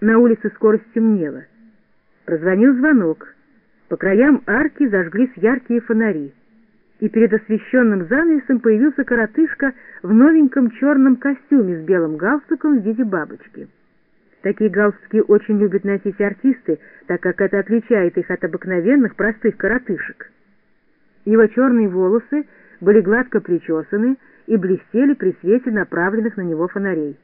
На улице скоро стемнело. Прозвонил звонок. По краям арки зажглись яркие фонари. И перед освещенным занавесом появился коротышка в новеньком черном костюме с белым галстуком в виде бабочки. Такие галстуки очень любят носить артисты, так как это отличает их от обыкновенных простых коротышек. Его черные волосы были гладко причесаны и блестели при свете направленных на него фонарей.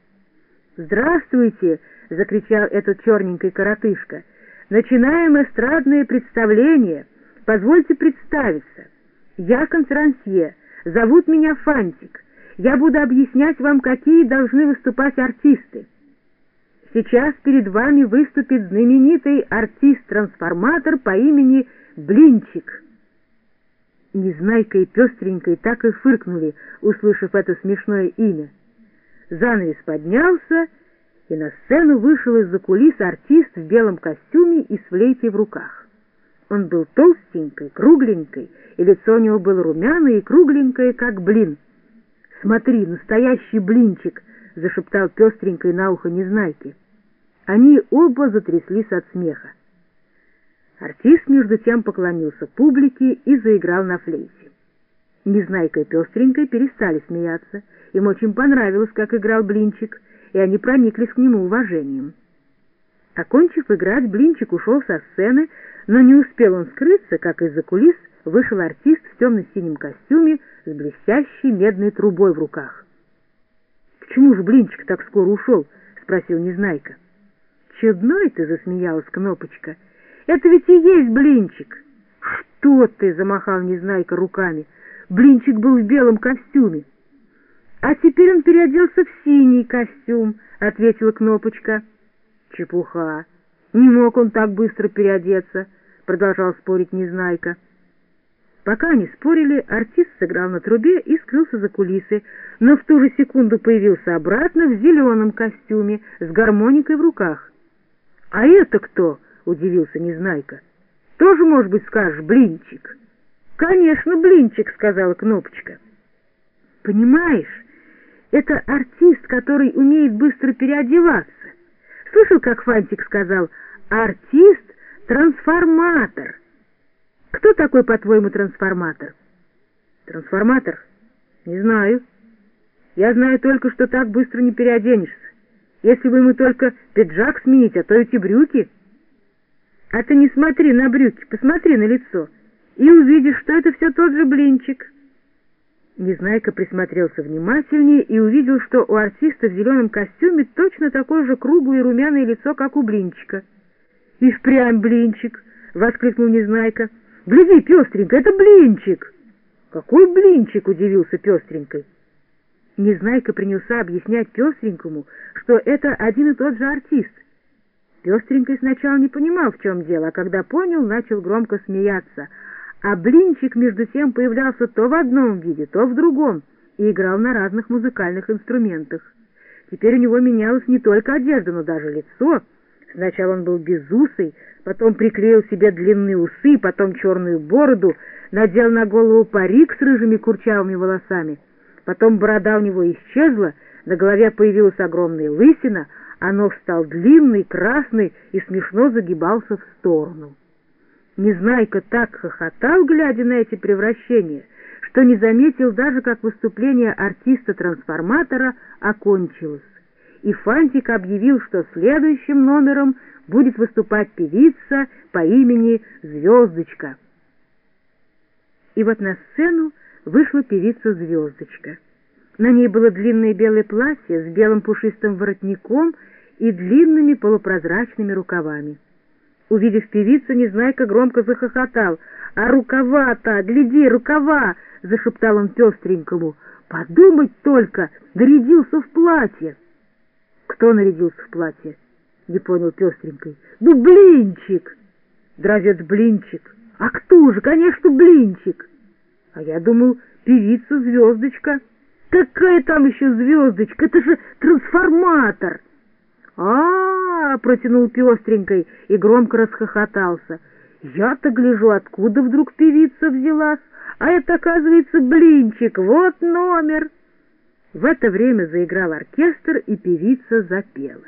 «Здравствуйте!» — закричал этот черненький коротышка. «Начинаем эстрадное представление. Позвольте представиться. Я конферансье. Зовут меня Фантик. Я буду объяснять вам, какие должны выступать артисты. Сейчас перед вами выступит знаменитый артист-трансформатор по имени Блинчик». Незнайка и Пестренькой так и фыркнули, услышав это смешное имя. Занавес поднялся, и на сцену вышел из-за кулис артист в белом костюме и с флейтой в руках. Он был толстенький, кругленький, и лицо у него было румяное и кругленькое, как блин. «Смотри, настоящий блинчик!» — зашептал пестренькой на ухо Незнайке. Они оба затряслись от смеха. Артист между тем поклонился публике и заиграл на флейте. Незнайка и Пестренькой перестали смеяться. Им очень понравилось, как играл Блинчик, и они прониклись к нему уважением. Окончив играть, Блинчик ушел со сцены, но не успел он скрыться, как из-за кулис вышел артист в темно-синем костюме с блестящей медной трубой в руках. «Почему же Блинчик так скоро ушел?» — спросил Незнайка. «Чудной ты!» — засмеялась Кнопочка. «Это ведь и есть Блинчик!» «Что ты!» — замахал Незнайка руками. Блинчик был в белом костюме. «А теперь он переоделся в синий костюм», — ответила Кнопочка. «Чепуха! Не мог он так быстро переодеться», — продолжал спорить Незнайка. Пока они спорили, артист сыграл на трубе и скрылся за кулисы, но в ту же секунду появился обратно в зеленом костюме с гармоникой в руках. «А это кто?» — удивился Незнайка. «Тоже, может быть, скажешь, блинчик?» «Конечно, блинчик», — сказала Кнопочка. «Понимаешь, это артист, который умеет быстро переодеваться. Слышал, как Фантик сказал? Артист-трансформатор. Кто такой, по-твоему, трансформатор?» «Трансформатор? Не знаю. Я знаю только, что так быстро не переоденешься. Если бы ему только пиджак сменить, а то эти брюки...» «А ты не смотри на брюки, посмотри на лицо» и увидишь, что это все тот же блинчик. Незнайка присмотрелся внимательнее и увидел, что у артиста в зеленом костюме точно такое же круглое и румяное лицо, как у блинчика. «И впрямь блинчик!» — воскликнул Незнайка. «Гляди, пестренько, это блинчик!» «Какой блинчик?» — удивился пестренькой. Незнайка принялся объяснять пестренькому, что это один и тот же артист. Пестренькой сначала не понимал, в чем дело, а когда понял, начал громко смеяться — а блинчик между тем появлялся то в одном виде, то в другом, и играл на разных музыкальных инструментах. Теперь у него менялась не только одежда, но даже лицо. Сначала он был безусый, потом приклеил себе длинные усы, потом черную бороду, надел на голову парик с рыжими курчавыми волосами. Потом борода у него исчезла, на голове появилась огромная лысина, а нос стал длинный, красный и смешно загибался в сторону. Незнайка так хохотал, глядя на эти превращения, что не заметил даже, как выступление артиста-трансформатора окончилось. И Фантик объявил, что следующим номером будет выступать певица по имени Звездочка. И вот на сцену вышла певица Звездочка. На ней было длинное белое платье с белым пушистым воротником и длинными полупрозрачными рукавами. Увидев певицу, Незнайка громко захохотал. «А рукава-то, гляди, рукава!» — зашептал он пестренькому. «Подумать только, нарядился в платье!» «Кто нарядился в платье?» — не понял пестренькой. «Ну, блинчик!» «Дровец блинчик!» «А кто же? Конечно, блинчик!» «А я думал, певица-звездочка!» «Какая там еще звездочка? Это же трансформатор!» А, -а, -а протянул пестренькой и громко расхохотался. «Я-то гляжу, откуда вдруг певица взялась, а это, оказывается, блинчик, вот номер!» В это время заиграл оркестр, и певица запела.